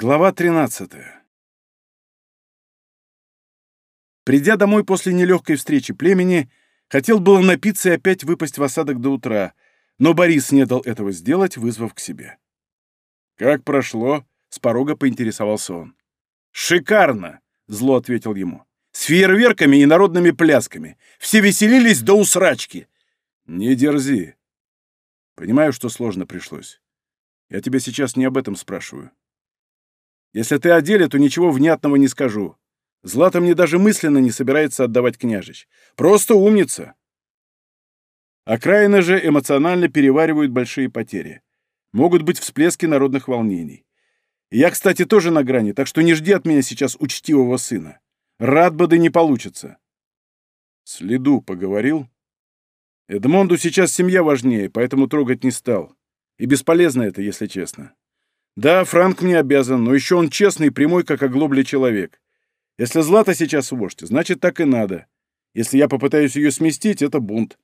Глава 13. Придя домой после нелегкой встречи племени, хотел было напиться и опять выпасть в осадок до утра, но Борис не дал этого сделать, вызвав к себе. «Как прошло?» — с порога поинтересовался он. «Шикарно!» — зло ответил ему. «С фейерверками и народными плясками. Все веселились до усрачки!» «Не дерзи!» «Понимаю, что сложно пришлось. Я тебя сейчас не об этом спрашиваю. Если ты о деле, то ничего внятного не скажу. Злата мне даже мысленно не собирается отдавать княжич. Просто умница. Окраины же эмоционально переваривают большие потери. Могут быть всплески народных волнений. я, кстати, тоже на грани, так что не жди от меня сейчас учтивого сына. Рад бы, да не получится. Следу поговорил. Эдмонду сейчас семья важнее, поэтому трогать не стал. И бесполезно это, если честно. Да, Франк мне обязан, но еще он честный и прямой, как оглоблый человек. Если Злата сейчас вождь, значит, так и надо. Если я попытаюсь ее сместить, это бунт.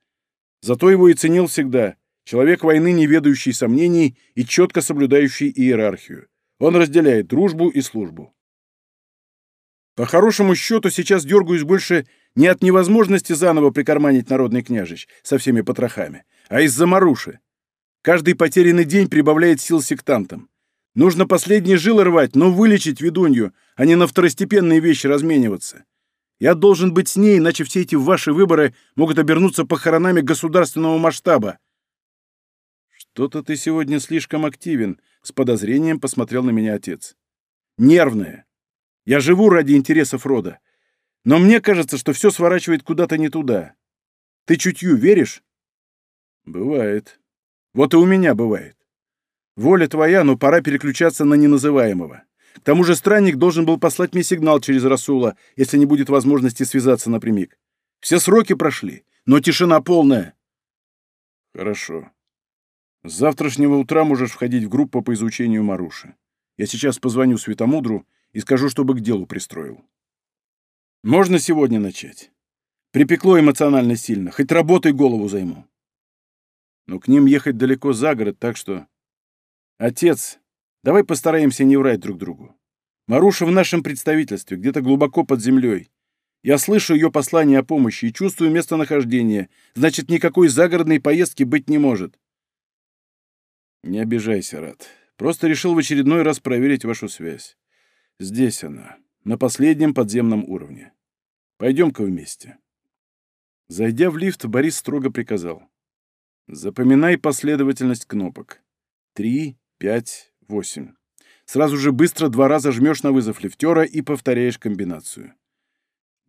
Зато его и ценил всегда. Человек войны, не ведающий сомнений и четко соблюдающий иерархию. Он разделяет дружбу и службу. По хорошему счету, сейчас дергаюсь больше не от невозможности заново прикарманить народный княжич со всеми потрохами, а из-за Маруши. Каждый потерянный день прибавляет сил сектантам. Нужно последние жилы рвать, но вылечить ведунью, а не на второстепенные вещи размениваться. Я должен быть с ней, иначе все эти ваши выборы могут обернуться похоронами государственного масштаба. Что-то ты сегодня слишком активен, с подозрением посмотрел на меня отец. Нервная. Я живу ради интересов рода. Но мне кажется, что все сворачивает куда-то не туда. Ты чутью веришь? Бывает. Вот и у меня бывает. Воля твоя, но пора переключаться на неназываемого. К тому же странник должен был послать мне сигнал через Расула, если не будет возможности связаться напрямик. Все сроки прошли, но тишина полная. Хорошо. С завтрашнего утра можешь входить в группу по изучению Маруши. Я сейчас позвоню Светомудру и скажу, чтобы к делу пристроил. Можно сегодня начать. Припекло эмоционально сильно, хоть работой голову займу. Но к ним ехать далеко за город, так что... «Отец, давай постараемся не врать друг другу. Маруша в нашем представительстве, где-то глубоко под землей. Я слышу ее послание о помощи и чувствую местонахождение. Значит, никакой загородной поездки быть не может». «Не обижайся, Рад. Просто решил в очередной раз проверить вашу связь. Здесь она, на последнем подземном уровне. Пойдем-ка вместе». Зайдя в лифт, Борис строго приказал. «Запоминай последовательность кнопок. Три, пять, восемь. Сразу же быстро два раза жмешь на вызов лифтера и повторяешь комбинацию.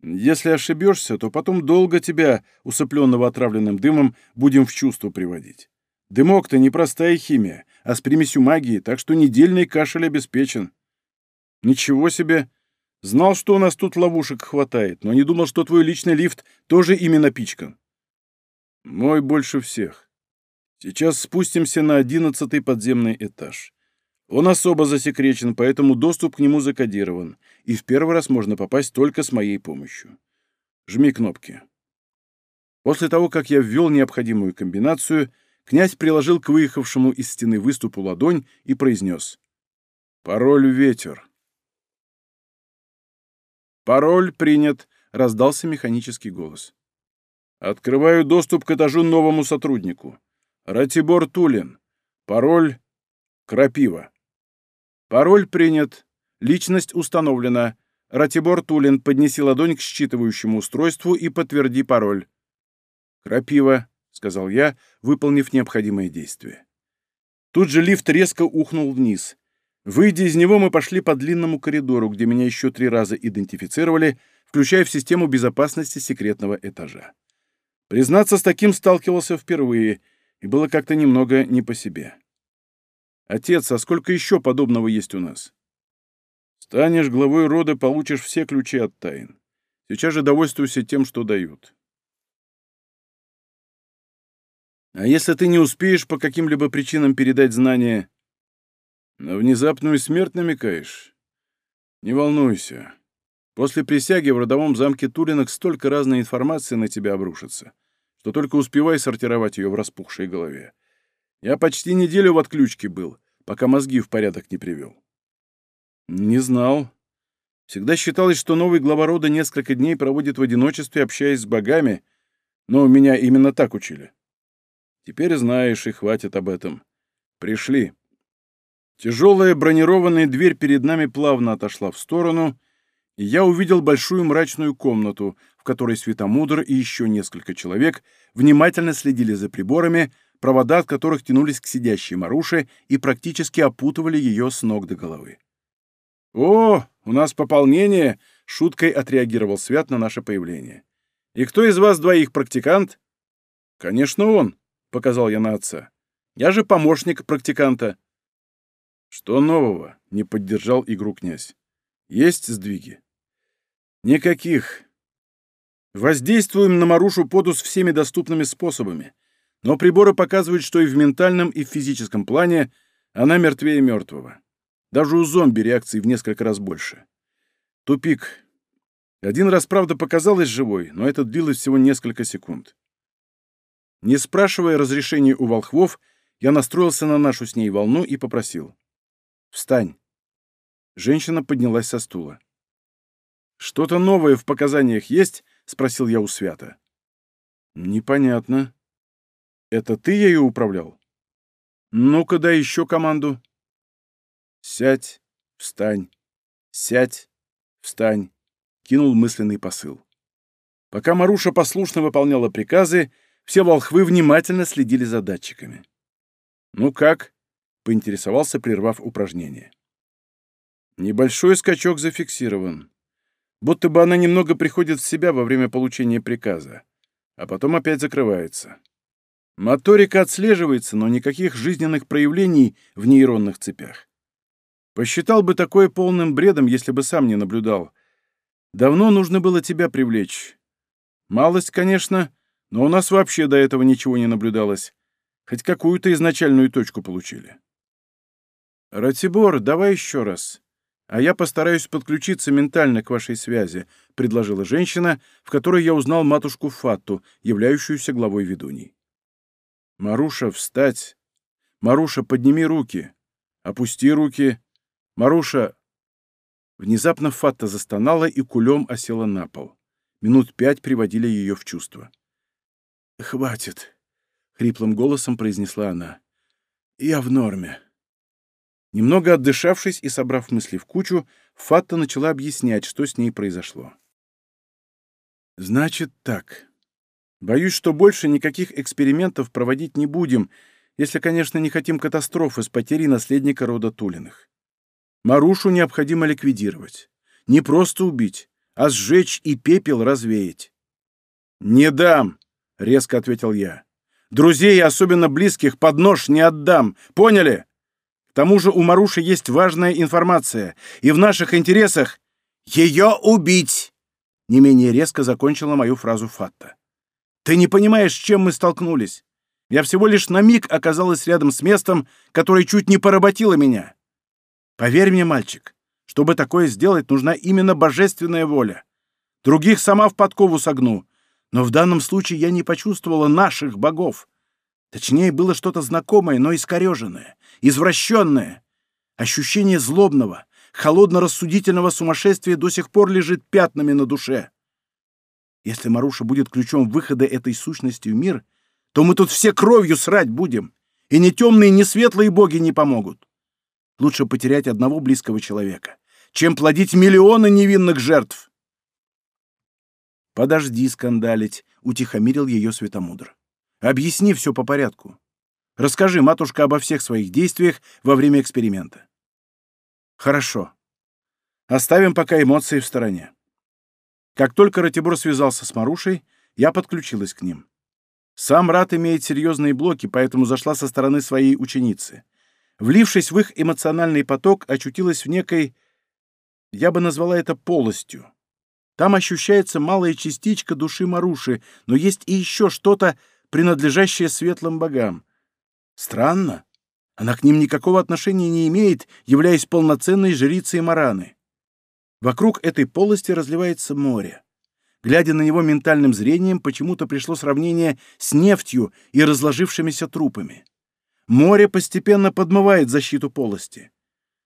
Если ошибешься, то потом долго тебя, усыпленного отравленным дымом, будем в чувство приводить. Дымок-то не простая химия, а с примесью магии, так что недельный кашель обеспечен. Ничего себе! Знал, что у нас тут ловушек хватает, но не думал, что твой личный лифт тоже ими напичкан. Мой больше всех. Сейчас спустимся на одиннадцатый подземный этаж. Он особо засекречен, поэтому доступ к нему закодирован, и в первый раз можно попасть только с моей помощью. Жми кнопки. После того, как я ввел необходимую комбинацию, князь приложил к выехавшему из стены выступу ладонь и произнес «Пароль «Ветер». «Пароль принят», — раздался механический голос. «Открываю доступ к этажу новому сотруднику. Ратибор Тулин. Пароль «Крапива». Пароль принят. Личность установлена. Ратибор Тулин, поднеси ладонь к считывающему устройству и подтверди пароль. «Крапива», — сказал я, выполнив необходимое действие. Тут же лифт резко ухнул вниз. Выйдя из него, мы пошли по длинному коридору, где меня еще три раза идентифицировали, включая в систему безопасности секретного этажа. Признаться, с таким сталкивался впервые — и было как-то немного не по себе. «Отец, а сколько еще подобного есть у нас?» «Станешь главой рода, получишь все ключи от тайн. Сейчас же довольствуйся тем, что дают». «А если ты не успеешь по каким-либо причинам передать знания...» «На внезапную смерть намекаешь?» «Не волнуйся. После присяги в родовом замке Туринок столько разной информации на тебя обрушится то только успевай сортировать ее в распухшей голове. Я почти неделю в отключке был, пока мозги в порядок не привел. Не знал. Всегда считалось, что новый глава рода несколько дней проводит в одиночестве, общаясь с богами, но меня именно так учили. Теперь знаешь, и хватит об этом. Пришли. Тяжелая бронированная дверь перед нами плавно отошла в сторону, и я увидел большую мрачную комнату, которой Светомудр и еще несколько человек внимательно следили за приборами, провода от которых тянулись к сидящей Маруше и практически опутывали ее с ног до головы. «О, у нас пополнение!» — шуткой отреагировал Свят на наше появление. «И кто из вас двоих практикант?» «Конечно, он», — показал я на отца. «Я же помощник практиканта». «Что нового?» — не поддержал игру князь. «Есть сдвиги?» «Никаких. Воздействуем на Марушу Подус всеми доступными способами, но приборы показывают, что и в ментальном, и в физическом плане она мертвее мертвого. Даже у зомби реакции в несколько раз больше. Тупик. Один раз, правда, показалась живой, но это длилось всего несколько секунд. Не спрашивая разрешения у волхвов, я настроился на нашу с ней волну и попросил. «Встань». Женщина поднялась со стула. «Что-то новое в показаниях есть?» — спросил я у Свята. «Непонятно. Это ты ею управлял?» «Ну-ка, дай еще команду». «Сядь, встань, сядь, встань», — кинул мысленный посыл. Пока Маруша послушно выполняла приказы, все волхвы внимательно следили за датчиками. «Ну как?» — поинтересовался, прервав упражнение. Небольшой скачок зафиксирован. Будто бы она немного приходит в себя во время получения приказа, а потом опять закрывается. Моторика отслеживается, но никаких жизненных проявлений в нейронных цепях. Посчитал бы такое полным бредом, если бы сам не наблюдал. Давно нужно было тебя привлечь. Малость, конечно, но у нас вообще до этого ничего не наблюдалось. Хоть какую-то изначальную точку получили. «Ратибор, давай еще раз. А я постараюсь подключиться ментально к вашей связи», — предложила женщина, в которой я узнал матушку Фатту, являющуюся главой ведуней. «Маруша, встать! Маруша, подними руки! Опусти руки! «Маруша!» Внезапно Фатта застонала и кулем осела на пол. Минут пять приводили ее в чувство. «Хватит!» — хриплым голосом произнесла она. «Я в норме». Немного отдышавшись и собрав мысли в кучу, Фатта начала объяснять, что с ней произошло. «Значит так. Боюсь, что больше никаких экспериментов проводить не будем, если, конечно, не хотим катастрофы с потерей наследника рода Тулиных. Марушу необходимо ликвидировать. Не просто убить, а сжечь и пепел развеять. «Не дам!» — резко ответил я. «Друзей, особенно близких, под нож не отдам. Поняли? Тому же у Маруши есть важная информация, и в наших интересах ее убить!» Не менее резко закончила мою фразу Фатта. «Ты не понимаешь, с чем мы столкнулись. Я всего лишь на миг оказалась рядом с местом, которое чуть не поработило меня. Поверь мне, мальчик, чтобы такое сделать, нужна именно божественная воля. Других сама в подкову согну, но в данном случае я не почувствовала наших богов. Точнее, было что-то знакомое, но искореженное, извращенное. Ощущение злобного, холодно-рассудительного сумасшествия до сих пор лежит пятнами на душе. Если Маруша будет ключом выхода этой сущности в мир, то мы тут все кровью срать будем, и ни темные, ни светлые боги не помогут. Лучше потерять одного близкого человека, чем плодить миллионы невинных жертв. «Подожди скандалить», — утихомирил ее Светомудр. «Объясни все по порядку. Расскажи, матушка, обо всех своих действиях во время эксперимента». «Хорошо. Оставим пока эмоции в стороне». Как только Ратибор связался с Марушей, я подключилась к ним. Сам Рат имеет серьезные блоки, поэтому зашла со стороны своей ученицы — влившись в их эмоциональный поток, очутилась в некой, я бы назвала это полостью. Там ощущается малая частичка души Маруши, но есть и еще что-то, принадлежащее светлым богам. Странно. Она к ним никакого отношения не имеет, являясь полноценной жрицей Мараны. Вокруг этой полости разливается море. Глядя на него ментальным зрением, почему-то пришло сравнение с нефтью и разложившимися трупами. Море постепенно подмывает защиту полости.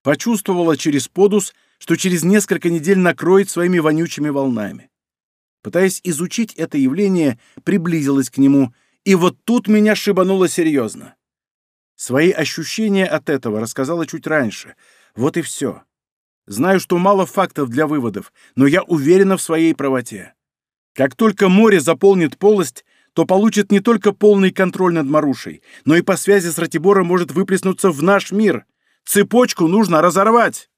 Почувствовала через подус, что через несколько недель накроет своими вонючими волнами. Пытаясь изучить это явление, приблизилась к нему, и вот тут меня шибануло серьезно. Свои ощущения от этого рассказала чуть раньше. Вот и все. Знаю, что мало фактов для выводов, но я уверена в своей правоте. Как только море заполнит полость, то получит не только полный контроль над Марушей, но и по связи с Ратибором может выплеснуться в наш мир. Цепочку нужно разорвать.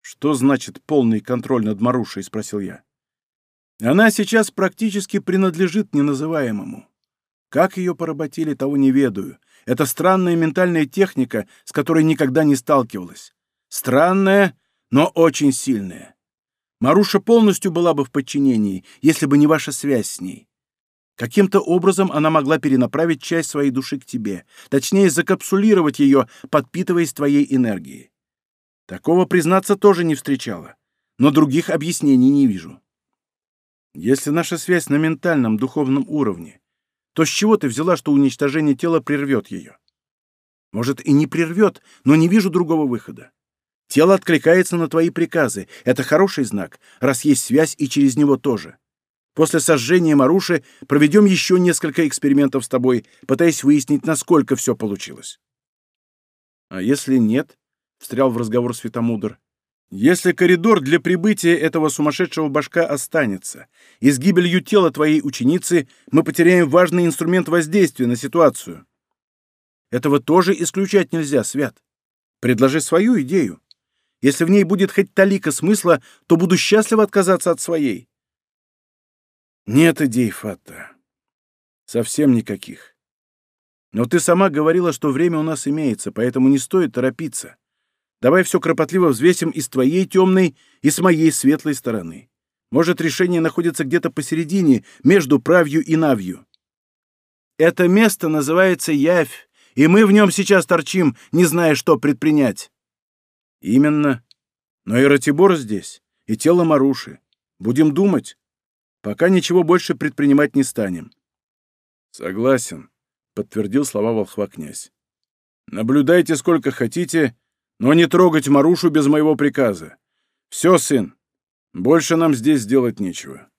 «Что значит полный контроль над Марушей?» — спросил я. «Она сейчас практически принадлежит неназываемому. Как ее поработили, того не ведаю. Это странная ментальная техника, с которой никогда не сталкивалась. Странная, но очень сильная. Маруша полностью была бы в подчинении, если бы не ваша связь с ней. Каким-то образом она могла перенаправить часть своей души к тебе, точнее, закапсулировать ее, подпитываясь твоей энергией. Такого, признаться, тоже не встречала, но других объяснений не вижу. Если наша связь на ментальном, духовном уровне, то с чего ты взяла, что уничтожение тела прервет ее? Может, и не прервет, но не вижу другого выхода. Тело откликается на твои приказы. Это хороший знак, раз есть связь и через него тоже. После сожжения Маруши проведем еще несколько экспериментов с тобой, пытаясь выяснить, насколько все получилось. А если нет, — встрял в разговор Светомудр, если коридор для прибытия этого сумасшедшего башка останется, и с гибелью тела твоей ученицы мы потеряем важный инструмент воздействия на ситуацию. Этого тоже исключать нельзя, Свят. Предложи свою идею. Если в ней будет хоть талика смысла, то буду счастлив отказаться от своей. Нет идей, Фатта. Совсем никаких. Но ты сама говорила, что время у нас имеется, поэтому не стоит торопиться. Давай все кропотливо взвесим и с твоей темной, и с моей светлой стороны. Может, решение находится где-то посередине, между правью и навью. Это место называется Явь, и мы в нем сейчас торчим, не зная, что предпринять. Именно. Но и Ратибор здесь, и тело Маруши. Будем думать. Пока ничего больше предпринимать не станем. Согласен, подтвердил слова волхва князь. Наблюдайте сколько хотите, но не трогать Марушу без моего приказа. Все, сын, больше нам здесь сделать нечего.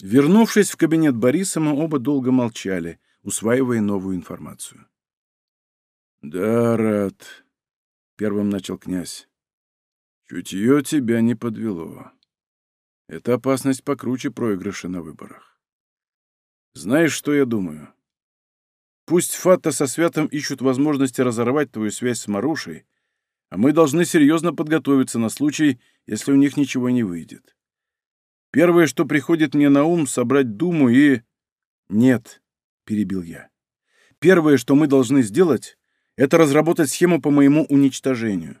Вернувшись в кабинет Бориса, мы оба долго молчали, усваивая новую информацию. «Да, рад», — первым начал князь. «Чутье тебя не подвело. Это опасность покруче проигрыша на выборах. Знаешь, что я думаю? Пусть Фатта со Святом ищут возможности разорвать твою связь с Марушей, а мы должны серьезно подготовиться на случай, если у них ничего не выйдет. Первое, что приходит мне на ум, собрать думу и... Нет, перебил я. Первое, что мы должны сделать, это разработать схему по моему уничтожению.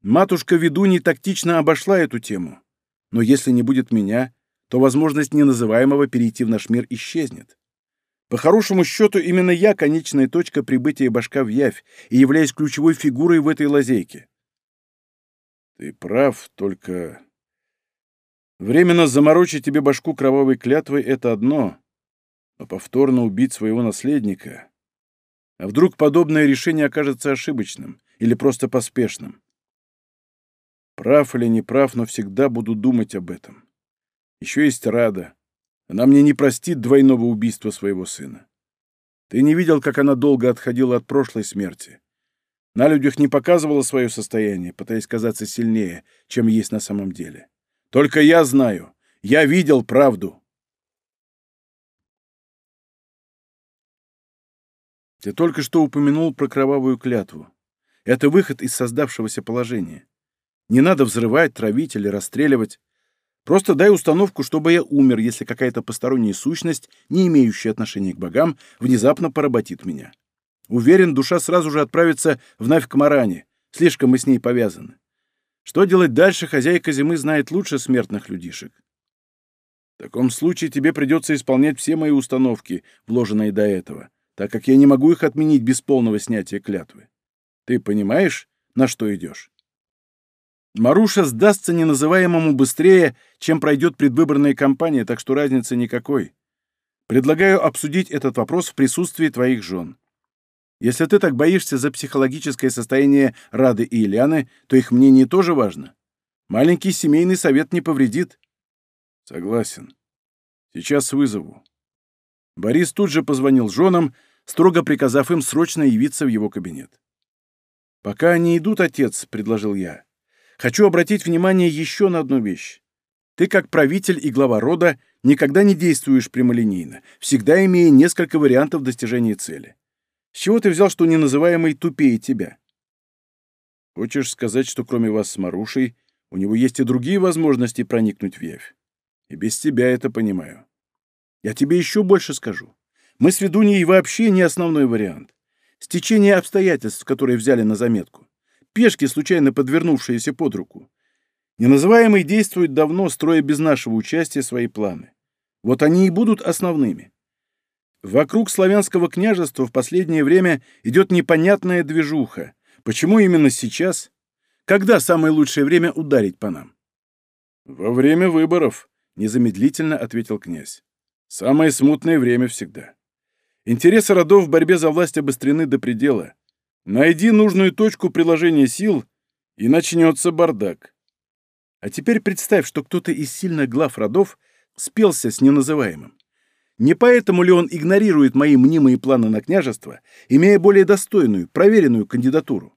Матушка Ведуньи тактично обошла эту тему. Но если не будет меня, то возможность неназываемого перейти в наш мир исчезнет. По хорошему счету, именно я конечная точка прибытия башка в Явь и являюсь ключевой фигурой в этой лазейке. Ты прав, только... Временно заморочить тебе башку кровавой клятвой — это одно, но повторно убить своего наследника... А вдруг подобное решение окажется ошибочным или просто поспешным? Прав или не прав, но всегда буду думать об этом. Еще есть Рада. Она мне не простит двойного убийства своего сына. Ты не видел, как она долго отходила от прошлой смерти. На людях не показывала свое состояние, пытаясь казаться сильнее, чем есть на самом деле. Только я знаю. Я видел правду. Ты только что упомянул про кровавую клятву. Это выход из создавшегося положения. Не надо взрывать, травить или расстреливать. Просто дай установку, чтобы я умер, если какая-то посторонняя сущность, не имеющая отношения к богам, внезапно поработит меня. Уверен, душа сразу же отправится в Навь к Маране. Слишком мы с ней повязаны. Что делать дальше, хозяйка зимы знает лучше смертных людишек. В таком случае тебе придется исполнять все мои установки, вложенные до этого, так как я не могу их отменить без полного снятия клятвы. Ты понимаешь, на что идешь? Маруша сдастся неназываемому быстрее, чем пройдет предвыборная кампания, так что разницы никакой. Предлагаю обсудить этот вопрос в присутствии твоих жен. Если ты так боишься за психологическое состояние Рады и Ильяны, то их мнение тоже важно. Маленький семейный совет не повредит. Согласен. Сейчас вызову. Борис тут же позвонил женам, строго приказав им срочно явиться в его кабинет. «Пока они идут, отец», — предложил я, — «хочу обратить внимание еще на одну вещь. Ты, как правитель и глава рода, никогда не действуешь прямолинейно, всегда имея несколько вариантов достижения цели. С чего ты взял, что неназываемый тупее тебя? Хочешь сказать, что кроме вас с Марушей у него есть и другие возможности проникнуть в Явь? И без тебя это понимаю. Я тебе еще больше скажу. Мы с Ведуньей вообще не основной вариант. Стечение обстоятельств, которые взяли на заметку. Пешки, случайно подвернувшиеся под руку. Неназываемый действует давно, строя без нашего участия свои планы. Вот они и будут основными. Вокруг славянского княжества в последнее время идет непонятная движуха. Почему именно сейчас? Когда самое лучшее время ударить по нам? Во время выборов, незамедлительно ответил князь. Самое смутное время всегда. Интересы родов в борьбе за власть обострены до предела. Найди нужную точку приложения сил, и начнется бардак. А теперь представь, что кто-то из сильных глав родов спелся с неназываемым. Не поэтому ли он игнорирует мои мнимые планы на княжество, имея более достойную, проверенную кандидатуру?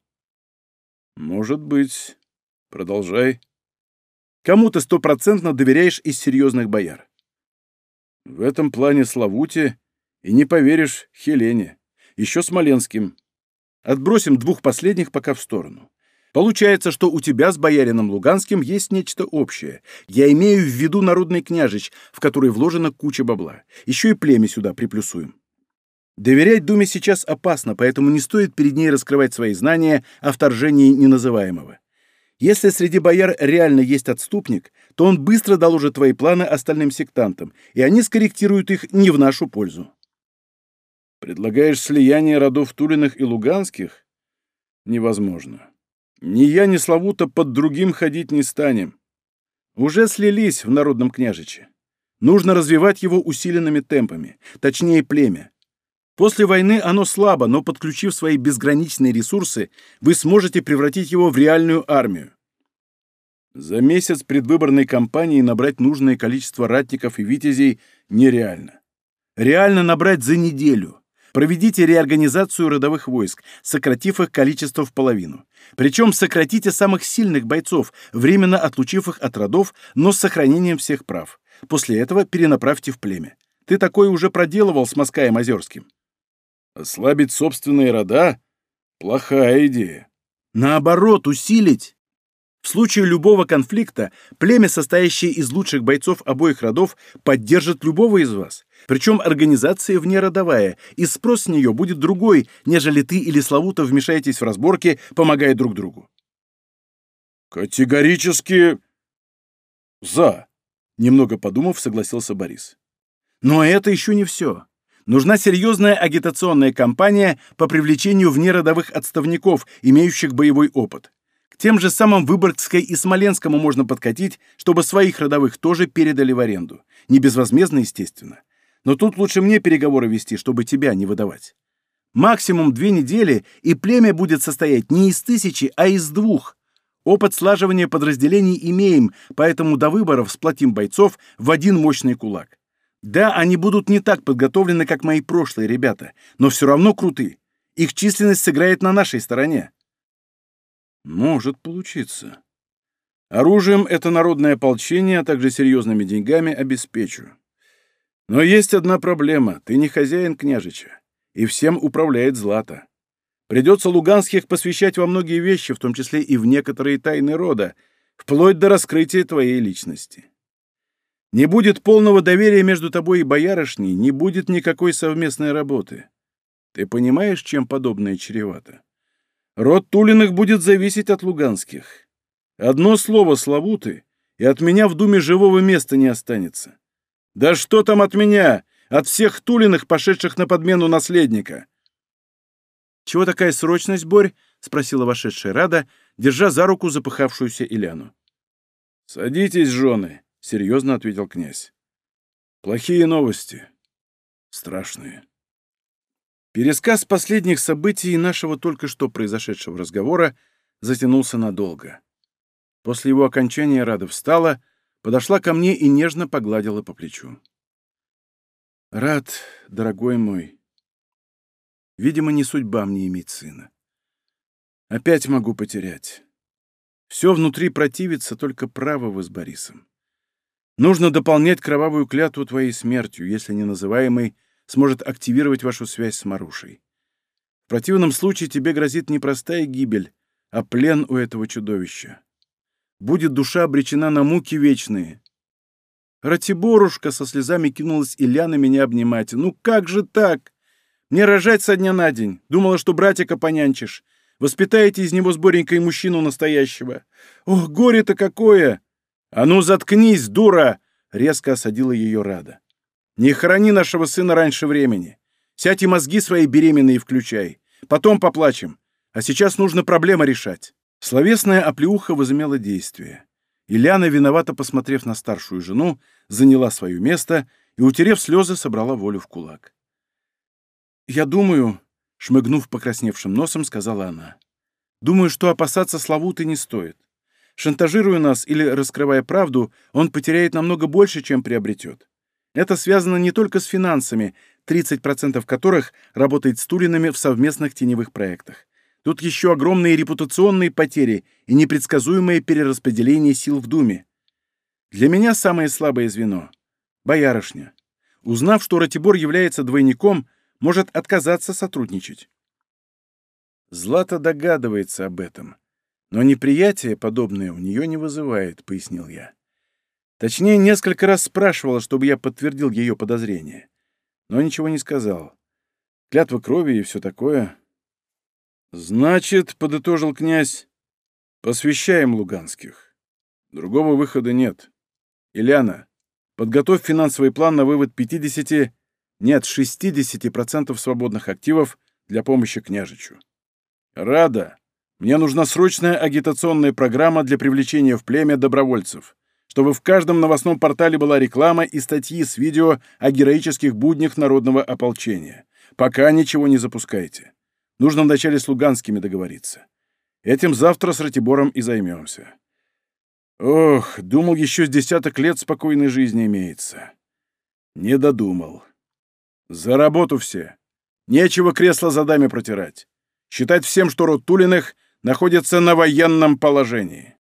Может быть. Продолжай. Кому ты стопроцентно доверяешь из серьезных бояр? В этом плане Славуте и не поверишь Хелене, еще Смоленским. Отбросим двух последних пока в сторону. Получается, что у тебя с боярином Луганским есть нечто общее. Я имею в виду народный княжич, в который вложена куча бабла. Еще и племя сюда приплюсуем. Доверять Думе сейчас опасно, поэтому не стоит перед ней раскрывать свои знания о вторжении неназываемого. Если среди бояр реально есть отступник, то он быстро доложит твои планы остальным сектантам, и они скорректируют их не в нашу пользу. Предлагаешь слияние родов Тулиных и Луганских? Невозможно. Ни я, ни Славута под другим ходить не станем. Уже слились в народном княжиче. Нужно развивать его усиленными темпами, точнее племя. После войны оно слабо, но подключив свои безграничные ресурсы, вы сможете превратить его в реальную армию. За месяц предвыборной кампании набрать нужное количество ратников и витязей нереально. Реально набрать за неделю. Проведите реорганизацию родовых войск, сократив их количество в половину. Причем сократите самых сильных бойцов, временно отлучив их от родов, но с сохранением всех прав. После этого перенаправьте в племя. Ты такое уже проделывал с Москаем Озерским. Ослабить собственные рода? Плохая идея. Наоборот, усилить. В случае любого конфликта племя, состоящее из лучших бойцов обоих родов, поддержит любого из вас. Причем организация внеродовая, и спрос с нее будет другой, нежели ты или Славута вмешаетесь в разборки, помогая друг другу. «Категорически за», — немного подумав, согласился Борис. «Но это еще не все. Нужна серьезная агитационная кампания по привлечению внеродовых отставников, имеющих боевой опыт. Тем же самым Выборгской и Смоленскому можно подкатить, чтобы своих родовых тоже передали в аренду. Не безвозмездно, естественно. Но тут лучше мне переговоры вести, чтобы тебя не выдавать. Максимум две недели, и племя будет состоять не из тысячи, а из двух. Опыт слаживания подразделений имеем, поэтому до выборов сплотим бойцов в один мощный кулак. Да, они будут не так подготовлены, как мои прошлые ребята, но все равно круты. Их численность сыграет на нашей стороне. Может получиться. Оружием это народное ополчение, а также серьезными деньгами обеспечу. Но есть одна проблема. Ты не хозяин княжича, и всем управляет Злата. Придется Луганских посвящать во многие вещи, в том числе и в некоторые тайны рода, вплоть до раскрытия твоей личности. Не будет полного доверия между тобой и боярышней, не будет никакой совместной работы. Ты понимаешь, чем подобное чревато? Род Тулиных будет зависеть от луганских. Одно слово Славуты, и от меня в думе живого места не останется. Да что там от меня? От всех Тулиных, пошедших на подмену наследника. «Чего такая срочность, Борь?» — спросила вошедшая Рада, держа за руку запыхавшуюся Иляну. «Садитесь, жены», — серьезно ответил князь. «Плохие новости. Страшные». Пересказ последних событий нашего только что произошедшего разговора затянулся надолго. После его окончания Рада встала, подошла ко мне и нежно погладила по плечу. «Рад, дорогой мой, видимо, не судьба мне иметь сына. Опять могу потерять. Все внутри противится, только право вы с Борисом. Нужно дополнять кровавую клятву твоей смертью, если не называемый сможет активировать вашу связь с Марушей. В противном случае тебе грозит не простая гибель, а плен у этого чудовища. Будет душа обречена на муки вечные. Ратиборушка со слезами кинулась Ильяна меня обнимать. «Ну как же так? Мне рожать со дня на день. Думала, что братика понянчишь. Воспитаете из него с Боренькой мужчину настоящего. Ох, горе-то какое!» «А ну заткнись, дура!» — резко осадила ее Рада. «Не храни нашего сына раньше времени. Сядь и мозги свои беременные включай. Потом поплачем. А сейчас нужно проблема решать». Словесная оплеуха возымела действие. Ильяна, виновато посмотрев на старшую жену, заняла свое место и, утерев слезы, собрала волю в кулак. «Я думаю», — шмыгнув покрасневшим носом, сказала она, «думаю, что опасаться Славуты не стоит. Шантажируя нас или раскрывая правду, он потеряет намного больше, чем приобретет. Это связано не только с финансами, 30% которых работает с Тулинами в совместных теневых проектах. Тут еще огромные репутационные потери и непредсказуемое перераспределение сил в Думе. Для меня самое слабое звено — боярышня. Узнав, что Ратибор является двойником, может отказаться сотрудничать. Злата догадывается об этом, но неприятие подобное у нее не вызывает, — пояснил я. Точнее, несколько раз спрашивала, чтобы я подтвердил ее подозрения, но ничего не сказал. Клятва крови и все такое. «Значит, — подытожил князь, — посвящаем Луганских. Другого выхода нет. Ильяна, подготовь финансовый план на вывод 50, нет, 60% свободных активов для помощи княжичу. Рада, мне нужна срочная агитационная программа для привлечения в племя добровольцев, чтобы в каждом новостном портале была реклама и статьи с видео о героических буднях народного ополчения. Пока ничего не запускайте. Нужно вначале с Луганскими договориться. Этим завтра с Ратибором и займемся. Ох, думал, еще с десяток лет спокойной жизни имеется. Не додумал. За работу все. Нечего кресло за дами протирать. Считать всем, что род Тулиных находится на военном положении.